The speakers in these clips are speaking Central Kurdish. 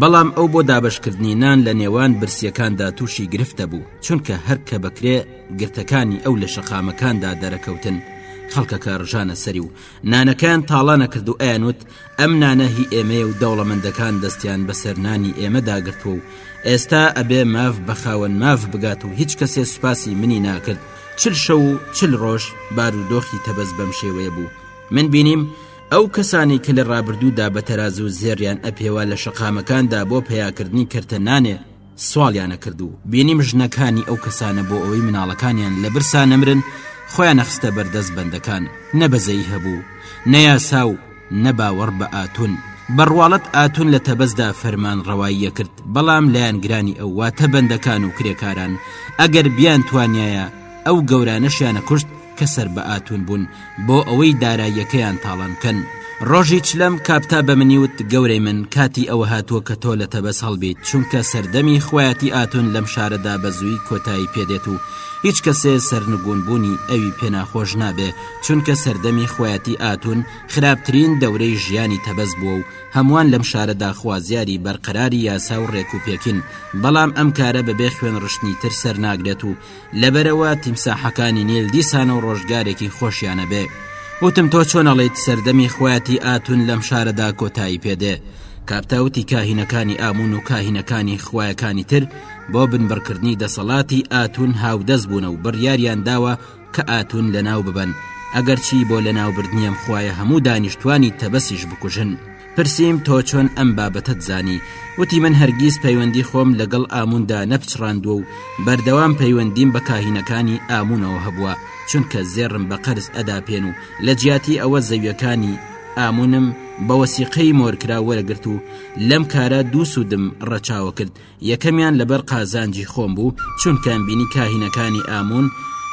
بەڵام ئەو بۆ دابەشکردنی نان لە نێوان برسیەکاندا تووشی گرفت دەبوو چونکە هەر کە بەکرێ گرتەکانی ئەو لە شەقامەکاندا دەرەکەوتن خەڵکەکە ڕژانە سەری و نانەکان تاڵانە کرد و ئەیانوت ئەم نانە هی ئێمەیە و دەوڵەمەندەکان دەستیان بەسەر نانی ئێمە داگرتووە و ئێستا ئەبێ ماف بەخاوەن ماف بگات و هیچ کەسێ سوپاسی منی ناکرد چل شەو و چل ڕۆژ بارودۆخی تەبەز بەم شێوەیە بوو من بینیم ئەو کەسانەی کە لە ڕابردوودا بە تەرازوو زێڕیان ئەپێوا لە شەقامەکاندا بۆ پەیاکردنی کەرتە نانێ سواڵیان ئەکرد و بینیم ژنەکانی ئەو کەسانە بۆ ئەوەی مناڵەکانیان لە برسا نەمرن خۆیان ئەخستە بەر دەست بەندەکان نە بەزەیی هەبوو نە یاسا و نە باوەڕ بە ئاتون بە ڕواڵەت ئاتون لە تەبەزدا فەرمان ڕەوایی ئەکرد بەڵام لایەنگرانی ئەو واتە بەندەکان و کرێکاران ئەگەر بیان توانیایە ئەو گەورانەشیانە کوشت کە سەر بە ئاتون بوون بۆ ئەوەی داراییەکەیان تاڵانکەن ڕۆژی چلەم کاپتا بە منیوت گەورەی من کاتی ئەوە هاتووە کە تۆ لە تەبەس هەڵبیت چونکە سەردەمی خویەتی ئاتون لەم شارەدا بە زووی کۆتایی پێدێت و هیچ کەسێ سەرنگون بوونی ئەوی پێناخۆش نابێ چونکە سەردەمی خویەتی ئاتون خراپترین دەورەی ژیانی تەبەس بووە و هەمووان لەم شارەدا خوازیاری بەرقەراری یاسا و ڕێکوپێکین بەڵام ئەم کارە بەبێ خوێن ڕشتنی تر سەرناگرێت و لەبەرئەوە تیمساحەکانی نیل دیسانەوە ڕۆژگارێکی خۆشیان ئەبێ. وتم تۆ چۆن ئەڵێیت سەردەمی خویاتی ئاتون لەم شارەدا کۆتایی پێ دێ؟ کاپتا وتی کاهینەکانی ئامون و کاهینەکانی خوایەکانی تر بۆ بنبڕکردنی دەسەڵاتی ئاتون هاودەست بوونە و بڕیاریان داوە کە ئاتون لەناو ببەن، ئەگەرچی بۆ لەناوبردنی ئەم خوایە هەموو دانیشتوانی تەبەسیش بکوژن. پرسیم تۆ چۆن ئەم بابەتەت زانی وتی من هەرگیز پەیوەندی خۆم لەگەڵ ئاموندا نەپچڕاندووە و بەردەوام پەیوەندیم بە کاهینەکانی ئامونەوە هەبووە چونکە زێڕم بە قەرز ئەدا پێن و لە جیاتی ئەوە زەویەکانی ئامونم بە وەسیقەی مۆرکرا وەرەگرت و لەم کارە دوو سوودم ڕەچاوە کرد یەکەمیان لەبەر قازانجی خۆم بوو چونکەم بینی کاهینەکانی ئامون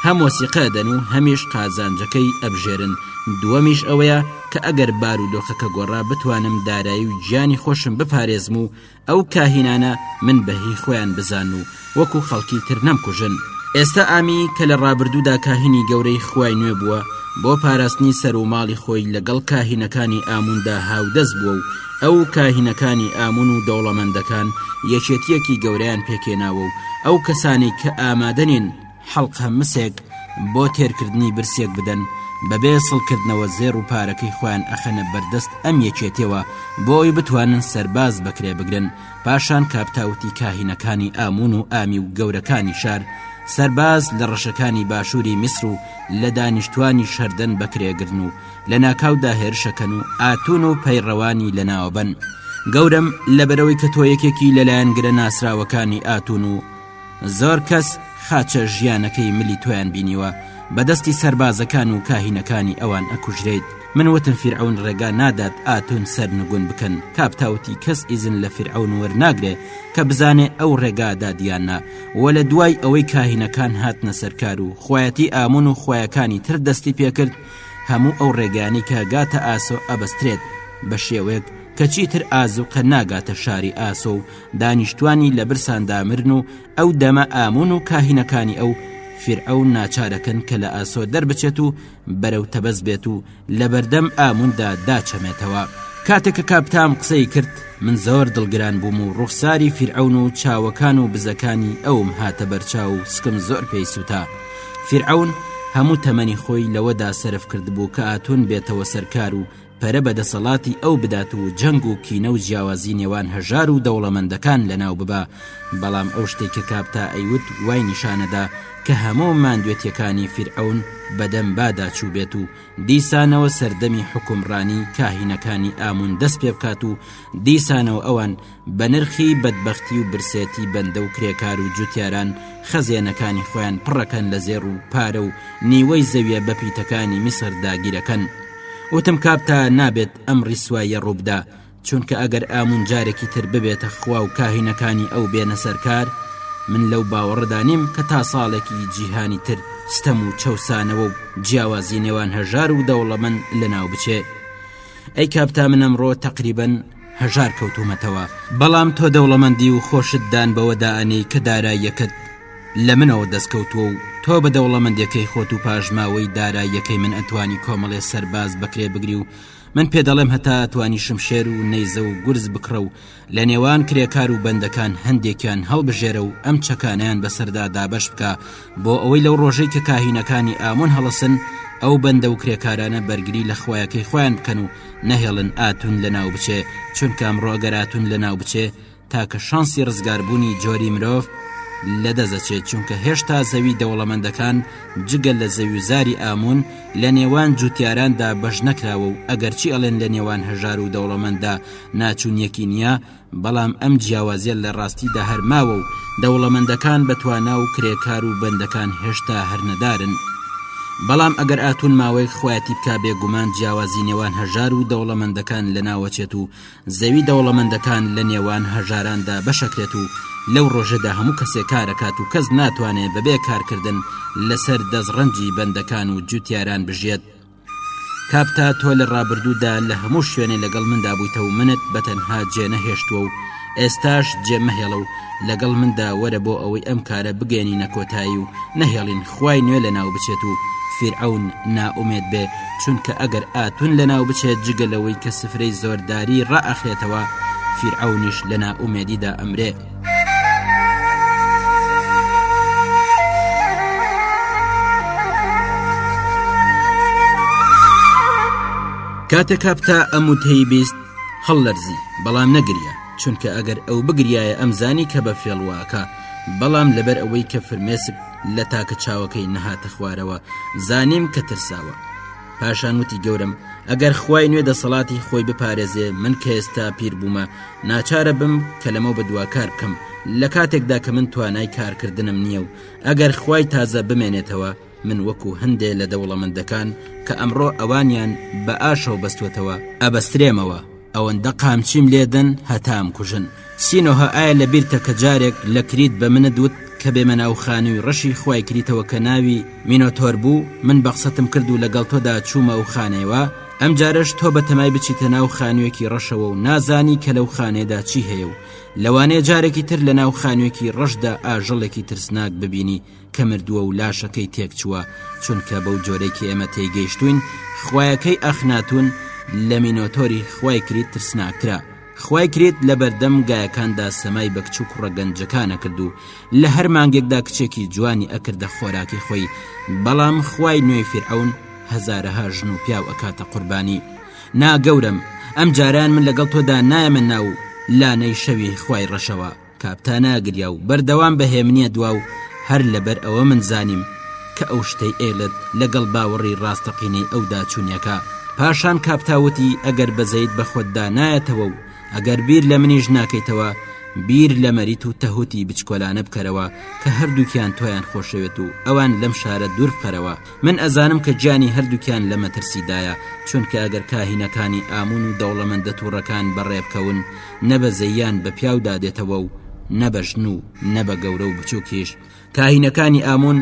هەم وەسیقە ئەدەن و هەمیش قازانجەکەی ئەبژێرن دووەمیش ئەوەیە کە ئەگەر بار و دۆخەکە گۆڕا بتوانم دارایی و گیانی خۆشم بپارێزم و ئەو کاهینانە من بە هی خۆیان بزان و وەکو خەڵکی تر نەمکوژن ئێستا ئامی کە لە ڕابردوودا کاهینی گەورەی خوای نوێ بووە بۆ پاراستنی سەر و ماڵی خۆی لەگەڵ کاهینەکانی ئاموندا هاودەست بووە و ئەو کاهینەکانی ئامون و دەوڵەمەندەکان یەکێتیەکی گەورەیان پێکێناوە و ئەو کەسانەی کە ئامادەنین حەڵقە مسێک بۆ تێرکردنی برسێک بدەن بەبێ سڵکردنەوە زێر و پارەکەی خۆیان ئەخەنە بەردەست ئەم یەکێتیەوە بۆی بتوانن سەرباز بەکرێ بگرن پاشان کاپتاوتی کاهینەکانی ئامون و ئامی و گەورەکانی شار سەرباز لە ڕەشەکانی باشووری میسر و لە دانیشتوانی شەردەن بەکرێگرن و لە ناکاودا هێرشەکەن و ئاتون و پەیڕەوانی لەناوبەن گەورم لەبەرەوەی کە تۆ یەکێکی لەلایەن گرە ناسراوەکانی ئاتون و زۆر کەس خاچە ژیانەکەی ملی تۆیان بینیوە بەدەستی سربازەکان و کاهینەکانی ئەوان ئەکوژرێیت من وتم فیرعون ڕێگا نادات ئاتون سەر نگون بکەن کاپتاوتی کەس ئیزن لە فیرعون وەرناگرێ کە بزانێ ئەو ڕێگادا دیاننا و لە دوای ئەوەی کاهینەکان هاتنە سەرکار و خویەتی ئامون و خویەکانی تر دەستی پێکرد هەموو ئەو ڕێگانەی کە گاتە ئاسۆ ئەبەسترێت بە شێوەیەک کە چیتر ئازوقە ناگاتە شاری ئاسۆ و دانیشتوانی لە برساندا مرن و ئەو دەمە ئامون و کاهینەکانی ئەو فرعە و ناچارەکەن کە لە ئاسۆ دەربچێت و بەرەو تەبەز بێت و لە بەردەم ئاموندا داچەمێتەوە کاتێک کە کاپتام قسەی کرد من زۆر دڵگران بووم و ڕوخساری فرعون و چاوەکان و بزەکانی ئەوم هاتە بەرچاو و سکم زۆر پێی سووتا فیرعەون هەموو تەمەنی خۆی لەوەدا سەرف کردبوو کە ئاتون بێتەوە سەرکار و پەرە بە دەسەڵاتی ئەو بدات و جەنگ و کینە و جیاوازی نێوان هەژار و دەوڵەمەندەکان لەناو ببا بەڵام ئەو شتێک کە کاپتا ئەیوت وای نیشانەدا کە هەموو ماندوێتیەکانی فیرعەون بەدەم بادا چوو بێت و دیسانەوە سەردەمی حکومڕانی کاهینەکانی ئامون دەست پێ بکات و دیسانەوە ئەوان بە نرخی بەدبەختی و برسێتی بەندە و کرێکار و جوتیاران خەزێنەکانی خۆیان پڕەکەن لە زێڕ و پارە و نیوەی زەویە بەپیتەکانی میسر داگیرەکەن وتم کابتا نابێت ئەم ڕیسواییە ڕووبدا چونکە ئەگەر ئامون جارێکی تر ببێتە خوا و کاهینەکانی ئەو بێنە سەرکار من لەو باوەڕەدا نیم کە تا ساڵێکی جیهانی تر ستەم و چەوسانەوە و جیاوازی نێوان هەژار و دەوڵەمەند لەناو بچێ ئەی کابتا من ئەمڕۆ تەقریبەن هەژار کەوتوومەتەوە بەڵام تۆ دەوڵەمەندی و خۆشت دان بەوەدا ئەنێی کە داراییەکەت لە منەوە دەستکەوتووە و تۆ بە دەوڵەمەندەکەی خۆت و پاشماوەی داراییەکەی من ئەتوانی کۆمەڵێ سەرباز بەکرێ بگری و من پێ دەڵێم هەتا ئەتوانی شمشێر و نەیزە و گورز بکڕە و لە نێوان کرێکار و بەندەکان هەندێکیان هەڵبژێرە و ئەم چەکانیان بەسەردا دابەش بکە بۆ ئەوەی لەو ڕۆژەی کە کاهینەکانی ئامۆن هەڵەسن ئەو بەندە و کرێکارانە بەرگری لە خویەکەی خۆیان بکەن و نەهێڵن ئاتون لە ناو بچێ چونکە ئەمڕۆگەراتون لە ناو بچێ تاکە شانسی ڕزگاربوونی جۆری مرۆڤ لە دەزەچێت چونکە هێشتا زەوی دەوڵەمەندەکان جگە لە زەویزاری ئامون لە نێوان جوتیاراندا بەش نەکراوە و ئەگەرچی ئەڵێن لە نێوان هەژار و دەوڵەمەنددا ناچوونیەکی نییە بەڵام ئەم جیاوازیە لە ڕاستیدا هەر ماوە و دەوڵەمەندەکان بە توانا و کرێکار و بەندەکان هێشتا هەر نەدارن. بەڵام ئەگەر ئاتون ماوەیەک خۆیاتی بکا بێ گومان جیاوازی نێوان هەژار و دەوڵەمەندەکان لە ناوەچێت و زەوی دەوڵەمەندەکان لە نێوان هەژاراندا بەشەکرێت و لەو ڕۆژەدا هەموو کەسێ کارەکات و کەس ناتوانێ بەبێ کارکردن لەسەر دەستڕەنجی بەندەکان و جوتیاران بژیەت. کابتا تۆ لە ڕابردوودا لە هەموو شوێنێ لەگەڵ مندا بوویتە و منت بە تەنها جێ نەهێشتووە و ئێستاش جێ مەهێڵە و لەگەڵ مندا وەرە بۆ ئەوەی ئەم کارە بگەیەنینە کۆتایی و نەهێڵین خوای نوێ لەناو بچێت و فیرعەون نائومێد بێ چونکە ئەگەر ئاتون لەناو بچێت جگە لەوەی کە سفرەی زۆرداری ڕائەخرێتەوە فیرعەونیش لە نائومێدیدا ئەمرێ. کاتێ کاپتا ئەم وتەی بیست هەڵلەرزی بەڵام نەگریا چونکە ئەگەر ئەو بگریایە ئەمزانی کە بە فێڵواکە بەڵام لەبەر ئەوەی کە فرمێسک لە تاکە چاوەکەی نەهاتە خوارەوە زانیم کە ترساوە پاشان وتی گەورەم ئەگەر خوای نوێ دەسەڵاتی خۆی بپارێزێ من کە ئێستا پیر بوومە ناچارە بم کە لەمە بە دواکار بکەم لە کاتێکدا کە من توانای کارکردنم نییە و ئەگەر خوای تازە بمێنێتەوە من وەکو هەندێ لە دەوڵەمەندەکان کە ئەمڕۆ ئەوانیان بە ئاشەوە بەستوتەوە ئەبەسترێمەوە ئەوەندە قامچیم لێدەن هەتام کوژن سینۆهە ئایا لە بیرتە کە جارێک لە کریت بە منت وت کە بێمە ناو خانووی ڕەشی خوای کریتەوە کە ناوی مینۆتۆر بوو من بە قسەتم کرد و لەگەڵ تۆدا چوومە ئەو خانەیەوە ئەم جارەش تۆ بە تەمای بچیتە ناو خانوویەکی ڕەشەوە و نازانی کە لەو خانێدا چی هەیە و لەوانەیە جارێکی تر لە ناو خانوویەکی ڕەشدا ئاژەڵێکی ترسناک ببینی کە مردووە و لاشەکەی تێکچووە چونکە بەو جۆرەی کە ئێمە تێگەیشتوین خویەکەی ئەخناتون لە مینۆتۆری خوای کریت ترسناکترە خوای کرێت لە بەردەم گایەکاندا سەمای بە کچ و کوڕە گەنجەکانە کرد و لە هەر مانگێکدا کچێکی جوانی ئەکردە خۆراکی خۆی بەڵام خوای نوێی فرعون هەزارەها ژن و پیاو ئەکاتە قوربانی ناگەورم ئەم جاران من لەگەڵ تۆدا نایەمە ناو لانەی شەوی خوای ڕەشەوە کاپتا ناگریا و بەردەوام بە هێمنیە دوا و هەر لەبەر ئەوە من زانیم کە ئەو شتەی ئێلت لەگەڵ باوەڕی ڕاستەقینەی ئەودا چونیەکە پاشان کاپتاوتی ئەگەر بەزەیت بە خۆتدا نایەتەوە و ئەگەر بیر لە منیش ناکەیتەوە بیر لە مەریت و تەهوتی بچکۆلانە بکەرەوە کە هەردووکیان تۆیان خۆشەوێت و ئەوان لەم شارە دوور بخەرەوە من ئەزانم کە گیانی هەردووکیان لە مەترسیدایە، چونکە ئەگەر کاهینەکانی ئامون و دەوڵەمەندە توڕەکان بەڕێبکەون، نە بە زەییان بە پیاودا دێتەوە و نە بە ژن و نە بە گەورە و بچووکیش، کاهینەکانی ئامون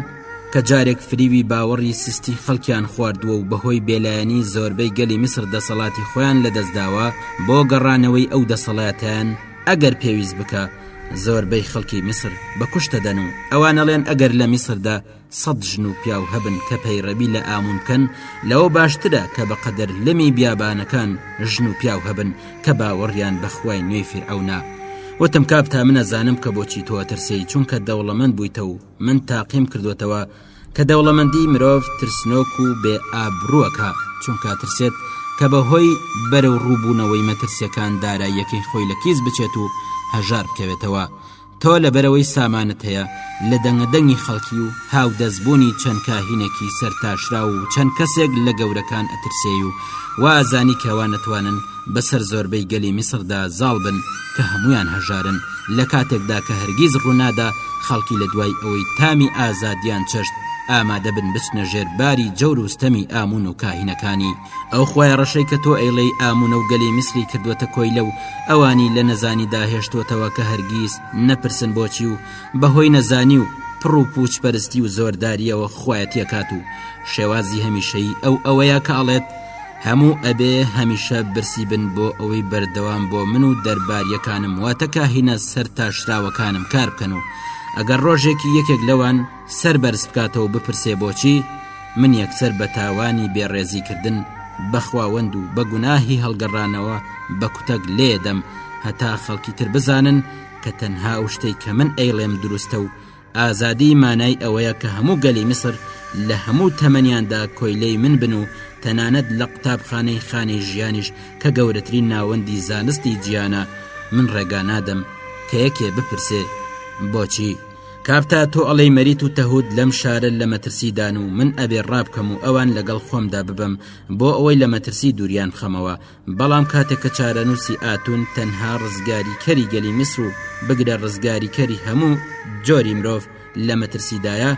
کە جارێک فریوی باوەڕی سستی خەڵکیان خواردووە و بەهۆی بێلایەنی زۆربەی گەلی میسر دەسەڵاتی خۆیان لەدەستداوە، بۆ گەڕانەوەی ئەو دەسەڵاتەیان ئەگەر پێویست بکا زۆربەی خەڵکی میسر بە کوشت دەدەن و ئەوان ئەڵێن ئەگەر لە میسردا سەد ژن و پیاو هەبن کە پەیڕەوی لە ئامون بکەن لەوە باشترە کە بەقەدەر لەمی بیابانەکان ژن و پیاو هەبن کە باوەڕیان بەخوای نوێی فیرعەونا وتم کاپ تا منە زانم کە بۆچی تۆ ترسەی چونکە دەوڵەمەند بوویتە و من تاقیم کردوتەوە کە دەوڵەمەندی مرۆڤ ترسنۆک و بێ ئابرووەکە چونکە ترسێت کە بە هۆی بەرە و ڕووبوونەوەی مەترسیەکان داراییەکەی خۆی لە کیس بچێت و هەژار بکەوێتەوە تۆ لەبەرئەوەی سامانت هەیە لە دەنگەدەنگی خەڵکی و هاودەست بوونی چەند کاهینێکی سەرتاشراو و چەند کەسێک لە گەورەکان ئەترسێی و وازانی کە وا نەتوانن بەسەر زۆربەی گەلی میسڕدا زاڵ بن کە هەموویان هەژارن لە کاتێکدا کە هەرگیز ڕوونادا خەڵکی لە دوای ئەوەی تامی ئازادیان چەشت ئامادەبن بچنە ژێر باری جەور و ستەمی ئاموون و کاهینەکانی ئەو خوای ڕەشەی کە تۆ ئەیڵێی ئامونە و گەلی میسری کردوەتە کۆیلە و ئەوانی لە نەزانی داهێشتوەتەوە کە هەرگیز نەپرسن بۆچی و بەهۆی نەزانی و پڕ و پوچ پەرستی و زۆرداریەوە خویەتیەکات و شێوازی هەمیشەی ئەو ئەوەیە کە ئەڵێت هەموو ئەبێ هەمیشە برسی بن بۆ ئەوەی بەردەوام بۆ من و دەرباریەکانم واتە کاهینە سەر تاشراوەکانم کار بکەن و ئەگەر ڕۆژێکی یەکێک لەوان سەر بەرز بکاتەوە بپرسێ بۆچی من یەکسەر بە تاوانی بێ ڕێزی کردن بە خواوەند و بە گوناهی هەڵگەڕانەوە بە کوتەک لێدەم هەتا خەڵکی تر بزانن کە تەنها و شتەی کە من ئەیڵێم دروستە و ئازادی مانای ئەوەیە کە هەموو گەلی میسر لە هەموو تەمەنیاندا کۆیلەی من بن و تەنانەت لە قوتابخانەی خانی ژیانیش کە گەورەترین ناوەندی زانستی جیانە من ڕێگا نادەم کە یەکێ بپرسێ بۆچی؟ کافتا تۆ ئەڵێی مەریت و تەهود لەم شارە لە مەترسیدان و من ئەبێ ڕابکەم و ئەوان لەگەڵ خۆمدا ببەم بۆ ئەوەی لە مەترسی دووریان خەمەوە بەڵام کاتێک کە چارەنووسی ئاتون تەنها ڕزگاری کەری گەلی میسر و بگرە ڕزگاری کەری هەموو جۆری مرۆڤ لە مەترسیدایە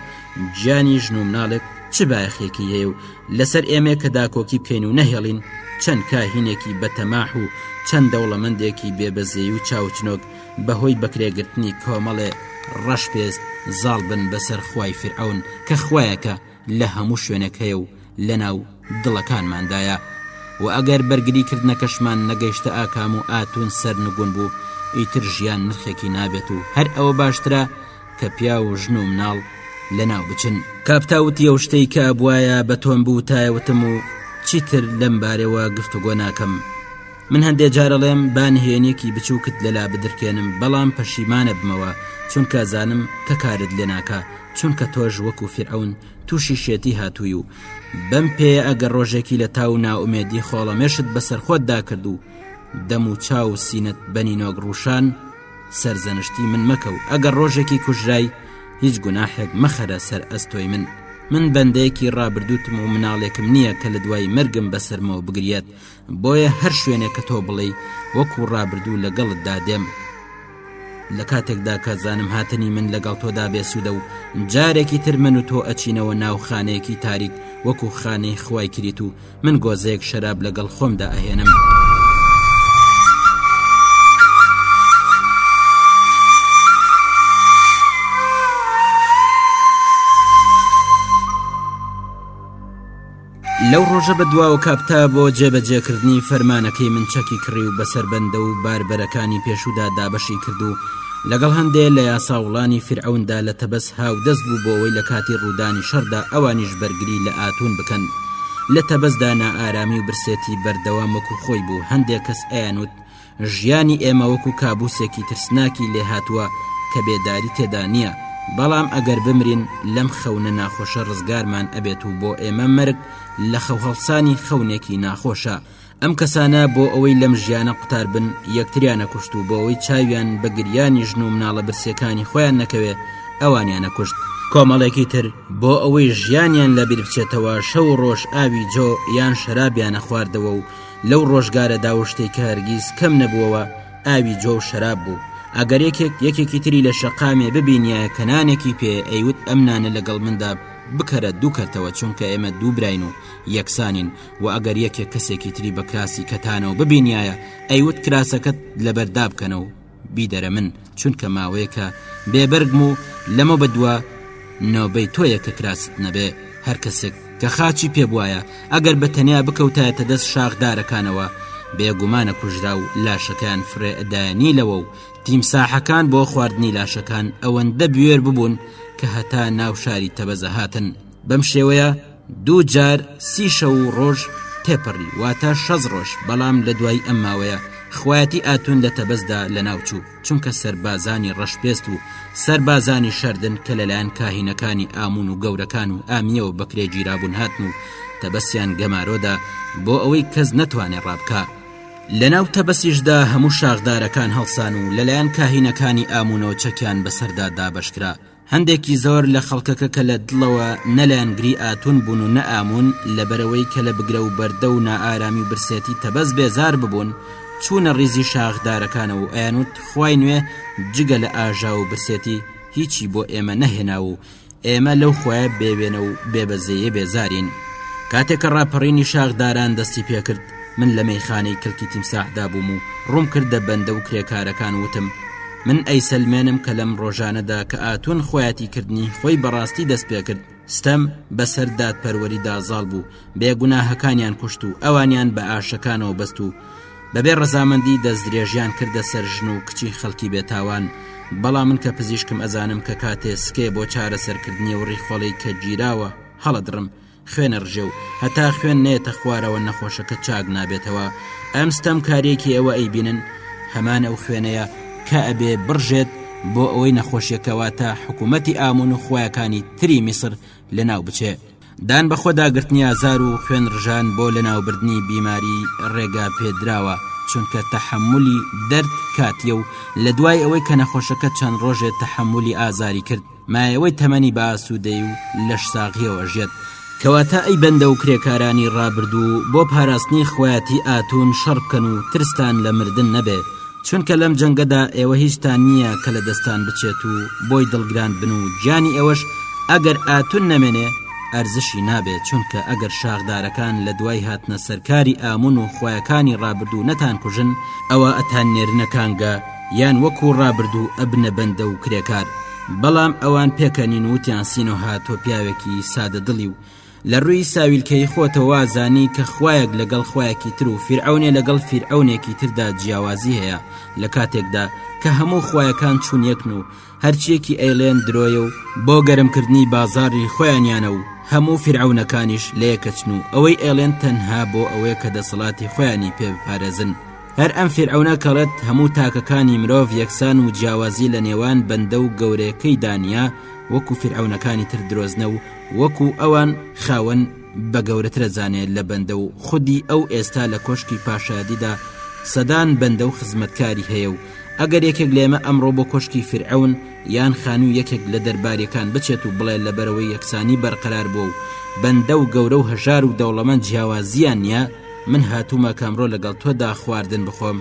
گیانی ژن و مناڵێک چ بایەخێکی هەیە و لەسەر ئێمێ کە داکۆکی بکەین و نەهێڵین چەند کاهینێکی بەتەماح و چەند دەوڵەمەندێکی بێبەزێ و چاوچنۆک بەهۆی بەکرێگرتنی کۆمەڵێ ڕەش پێست زاڵ بن بەسەر خوای فیرعەون کە خوایەکە لە هەموو شوێنێک هەیە و لەناو دڵەکانماندایە و ئەگەر بەرگری کردنەکەشمان نەگەیشتە ئاکام و ئاتون سەر نگون بوو ئیتر ژیان نرخێکی نابێت و هەر ئەوە باشترە کە پیا و ژن و مناڵ لەناو بچن کاپتاوتی ئەو شتەی کە بواە بە تۆم بوو تایوتم و چیتر لەم بارەوە گفتوگۆ ناکەم من هەندێ جار ئەڵێم با نهێنیەکی بچووکت لەلا بدرکێنم بەڵام پەشیمانەبمەوە چونکە زانم کە کارت لێ ناکا چونکە تۆش وەکو فیرعەون تووشی شێتی هاتووی و بەم پێیە ئەگەر ڕۆژێکی لە تاو و نائومێدی خۆڵەمێشت بەسەر خۆت داکرد و دەم و چاو و سینەت بەنینۆک ڕوشان سەرزەنشتی من مەکە و ئەگەر ڕۆژێکی کوژرای هیچ گوناحێک مەخەرە سەر ئەستۆی من من بەندەیەکی ڕابردووتم و مناڵێکم نییە کە لە دوای مەرگم بەسەرمەوە بگریێت بۆیە هەر شوێنێک کە تۆ بڵێی وەکو ڕابردوو لەگەڵتدا دێم لە کاتێکدا کە زانم هاتنی من لەگەڵ تۆدا بێسوودە و جارێکی تر من و تۆ ئەچینەوە ناو خانەیەکی تاریک وەکو خانەی خوای کریت و من گۆزەیەک شەراب لەگەڵ خۆمدا ئەهێنم. لەو ڕۆژە بە دواوە کاپتا بۆ جێبەجێکردنی فەرمانەکەی من چەکی کڕی و بەسەر بەندە و باربەرەکانی پێشودا دابەشی کرد و لەگەڵ هەندێ لە یاسااوڵانی فرعوندا لە تەبەس هاودەست بوو بۆ ئەوەی لە کاتی ڕوودانی شەردا ئەوانیش بەرگری لە ئاتون بکەن لە تەبەزدا نائارامی و برسێتی بەردەوام وەکو خۆی بوو هەندێک کەس ئەیانوت ژیانی ئێمە وەکو کابوسێکی ترسناکی لێهاتووە کە بێداری تێدا نیە، بەڵام ئەگەر بمرین لەم خەونە ناخۆشە ڕزگارمان ئەبێت و بۆ ئێمە مەرگ لە خەوهەڵسانی خەونێکی ناخۆشە، ئەم کەسانە بۆ ئەوەی لەم ژیانە قوتاربن یەکتریانەکوشت و بۆوەی چاویان بە گریانی ژن و مناڵە برسیەکانی خۆیان نەکەوێ ئەوانیانەکوشت، کۆمەڵێکی تر بۆ ئەوەی ژیانیان لەبیربچێتەوە شەو و ڕۆژ ئاوی جۆ یان شەرابیانە خواردەوە و لەو ڕۆژگارەدا و شتێک کە هەرگیز کەم نەبووەوە ئاوی جۆ و شەراب بوو ئەگەر یەکێک یەکێکی تری لە شەقامێ ببینایە کە نانێکی پێ ئەیوت ئەم نانە لەگەڵ مندا بکەرە دوو کەرتەوە چونکە ئێمە دوو براین و یەکسانین و ئەگەر یەکێک کەسێکی تری بە کراسی کەتانەوە ببینایە ئەیوت کراسەکەت لەبەردا بکەنەوە بیدەرە من چونکە ماوەیەکە بێبەرگم و لەمە بەدووە نۆبەی تۆیە کە کراست نەبێ هەر کەسێک کە خاچی پێ بواە ئەگەر بە تەنیا بکەوتایەتە دەست شاخدارەکانەوە بێگومانە کوژرا و لاشەکەیان فرێ ئەدایانی لەوە و تیمساحەکان بۆ خواردنی لاشەکان ئەوەندە بوێر ببوون کە هەتا ناو شاری تەبەزە هاتن بەم شێوەیە دوو جار سی شەو و ڕۆژ تێپەڕی واتە شەز ڕۆژ بەڵام لە دوای ئەم ماوەیە خویەتی ئاتون لە تەبەزدا لە ناوچوو چونکە سەربازانی ڕەشپێست و سەربازانی شەردن کە لەلایەن کاهینەکانی ئامون و گەورەکان و ئامیەوە بەکرێ گیرابوون هاتن و تەبەسیان گەمارۆدا بۆ ئەوەی کەس نەتوانێ ڕابکە لەناو تەبەسیشدا هەموو شاخدارەکان هەڵسان و لەلایەن کاهینەکانی ئامونەوە چەکیان بەسەردا دابەشکرا هەندێکی زۆر لە خەڵکەکە کە لە دڵەوە نە لایەنگری ئاتون بوون و نە ئامون لەبەرەوەی کە لە بگرە و بەردە و نائارامی و برسێتی تەبەس بێزار ببوون چوونە ڕیزی شاخدارەکانەوە و ئەیانوت خوای نوێ جگە لە ئاژاو و برسێتی هیچی بۆ ئێمە نەهێناوە و ئێمە لەو خوایە بێوێنە و بێبەزەیە بێزارین کاتێک کە ڕاپەڕینی شاخداران دەستی پێکرد من لە مەیخانەی کلکی تیمساح دابووم و ڕووم کردە بەندە و کرێکارەکان وتم من ئەیسەلمێنم کە لەم ڕۆژانەدا کە ئاتون خۆیاتی کردنی خۆی بەڕاستی دەست پێکرد ستەم بەسەر دادپەروەریدا زاڵ بوو بێ گوناهەکانیان کوشت و ئەوانیان بە ئاشەکانەوە بەست و بەبێ ڕەزامەندی دەست درێژیان کردە سەر ژن و کچی خەڵکی بێتاوان بەڵام من کە پزیشکم ئەزانم کە کاتێ سکێ بۆ چارەسەرکردنی و ڕیخۆڵی کە گیراوە هەڵەدڕم خوێنە ڕژێ و هەتا خوێن نێتە خوارەوە نەخۆشەکە چاک نابێتەوە ئەم ستەم کارێکی ئەوە ئەیبینن هەمان ئەو خوێنەیە کە ئەبێ بڕژێت بۆ ئەوەی نەخۆشیەکەوە تا حکوومەتتی ئامون و خویەکانی تری میسر لە ناو بچێ دان بە خۆداگرتنی ئازار و خوێن ڕژان بۆ لە ناوبردنی بیماری ڕێگا پێدراوە چونکە تەحملی دەرد کاتیە و لە دوای ئەوەی کە نەخۆشەکە چەند ڕۆژێت تەحملی ئازاری کرد مایەوەی تەمەنی بە ئاسوودەی و لەشساغییەوە ئەژێت. کەواتە ئەی بەندە و کرێکارانی ڕابردوو بۆ پاراستنی خوایەتی ئاتون شەڕ بکەن و ترستان لە مردن نەبێ، چونکە لەم جەنگەدا ئێوە هیچتان نییە کە لە دەستان بچێت و بۆی دڵگران بن و گیانی ئێوەش ئەگەر ئاتون نەمێنێ ئەرزشی نابێ، چونکە ئەگەر شاخدارەکان لە دوای هاتنە سەرکاری ئامون و خوایەکانی ڕابردوو نەتانکوژن ئەوا ئەتاننێرنە کانگا. یان وەکو ڕابردوو ئەبنە بەندە و کرێکار بەڵام ئەوان پێکەنین وتیان سینۆها تۆ پیاوێکی سادە دڵی و لە ڕووی ساویلکەی خۆتە وازانی کە خویەک لەگەڵ خویەکی تر و فیرعونێ لەگەڵ فیرعونێکی تردا جیاوازی هەیە لە کاتێکدا کە هەموو خویەکان چوون یەکن و هەرچیەکی ئەیڵێن درۆیە و بۆ گەرم کردنی بازاڕی خۆیانیانە و هەموو فیرعەونەکانیش لەیەکەچن و ئەوەی ئەیڵێن تەنها بۆ ئەوەیە کە دەسەڵاتی خۆیانی پێ بپارێزن هەر ئەم فیرعەونە کەڵێت هەموو تاکەکانی مرۆڤ یەکسان و جیاوازی لە نێوان بەندە و گەورەکەی دانیە وەکو فیرعەونەکانی تر درۆزنە و وەکو ئەوان خاوەن بە گەورەترە زانێ لە بەندە و خودی ئەو ئێستا لە کۆشکی پاشایەدیدا سەدان بەندە و خزمەتکاری هەیە و ئەگەر یەکێک لە ئێمە ئەمڕۆ بۆ کۆشکی فیرعەون یان خانووی یەکێک لە دەرباریەکان بچێت و بڵێ لەبەرەوەی یەکسانی بەرقەرار بووە و بەندە و گەورە و هەژار و دەوڵەمەند جیاوازیان نییە من هاتوومە کامرۆ لەگەڵ تۆدا خواردن بخۆم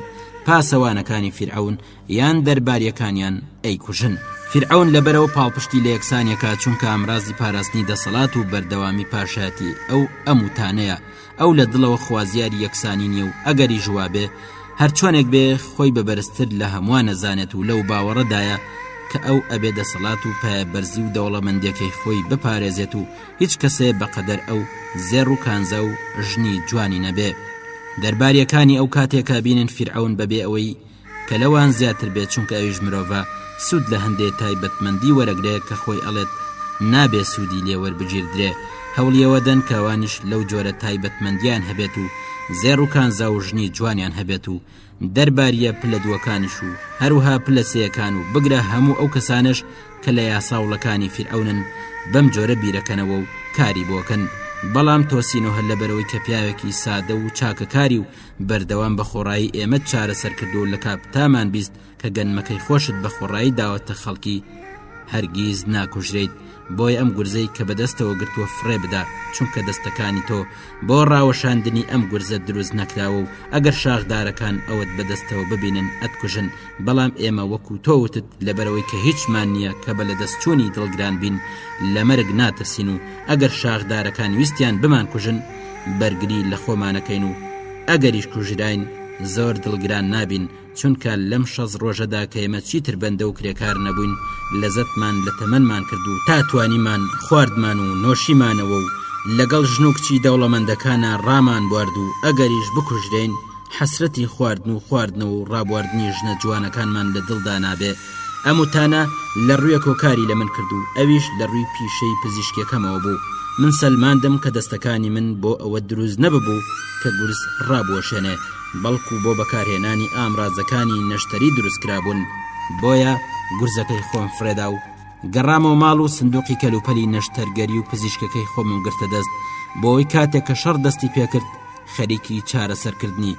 پاسەوانەکانی فیرعون یان دەرباریەکانیان ئەیکوژن فیرعون لەبەرەوە پاڵپشتی لە یەکسانیەکە چونکە ئامرازی پاراستنی دەسەڵات و بەردەوامی پاشایەتی ئەو ئەموتانەیە ئەو لە دڵەوە خوازیاری یەکسانی نیە و ئەگەریش وابێ هەرچۆنێک بێ خۆی بە بەرزتر لە هەمووان نەزانێت و لەو باوەڕەدایە کە ئەو ئەبێ دەسەڵات و پایە بەرزی و دەوڵەمەندەکەی خۆی بپارێزێت و هیچ کەسێ بەقەدەر ئەو زێڕ و کانزا و ژنی جوانی نەبێ دەرباریەکانی ئەو کاتێکا بینن فیرعەون بەبێ ئەوەی کە لەوان زیاتر بێت چونکە ئەویش مرۆڤە سود لە هەندێ تایبەتمەندی وەرەگرێ کە خۆی ئەڵێت نابێ سودی لێ وەربگیردرێ هەوڵی ئەوە دەن کە ئەوانیش لەو جۆرە تایبەتمەندیان هەبێت و زێڕ و کانزا و ژنی جوانیان هەبێت و دەرباریە پلە دووەکانیش و هەروها پلە سێەکان و بگرە هەموو ئەو کەسانش کە لە یاساوڵەکانی فیرعونن بەم جۆرە بیرەکەنەوە و کاری بۆکەن بەڵام تۆسینۆ هەر لەبەرەوەی کە پیاوێکی سادە و چاکەکاری و بەردەوام بە خۆڕایی ئێمەت چارەسەر کردو لە کاپتامان بیست کە گەنمەکەی خۆشت بە خۆڕایی داوەتە خەڵکی هەرگیز ناکوژرێیت بۆی ئەم گورزەی کە بەدەستەوە گرتووە فڕێ بدا چونکە دەستەکانی تۆ بۆ ڕاوەشاندنی ئەم گورزە دروست نەکراوە و ئەگەر شاخدارەکان ئەوەت بەدەستەوە ببینن ئەتکوژن بەڵام ئێمە وەکو تۆوتت لەبەرەوەی کە هیچمان نییە کە بە لە دەستچوونی دڵگران بین لە مەرگ ناترسین و ئەگەر شاخدارەکان ویستیان بمان کوژن بەرگری لە خۆمانەکەین و ئەگەریش کوژراین زۆر دڵگران نابین چونکە لەم شەز ڕۆژەدا کە ئێمە چیتر بەندە و کرێکار نەبووین لە زەتمان لە تەمەمان کرد و تا توانیمان خواردمان و نۆشیمانەوە و لەگەڵ ژن و کچی دەوڵەمەندەکانە ڕامان بوارد و ئەگەریش بکوژرێین حەسرەتی خواردن و خواردنەوە و ڕابواردنی ژنە جوانەکانمان لە دڵدا نابێ ئەم وتانە لە ڕووێک هۆکاری لە من کرد و ئەویش لە ڕووی پیشەی پزیشکیەکەمەوە بوو من سەلماندم کە دەستەکانی من بۆ ئەوە دروست نەببوو کە گورز ڕابوەشێنێ بەڵکو بۆ بەکارهێنانی ئامرازەکانی نەشتەری دروست کرابوون بۆیە گورزەکەی خۆم فرێدا و گەڕامەوە ماڵ و سندوقی کەلوپەلی نەشتەرگەری و پزیشکەکەی خۆمم گرتە دەست بۆی کاتێک کە شەڕ دەستی پێکرد خەریکی چارەسەرکردنی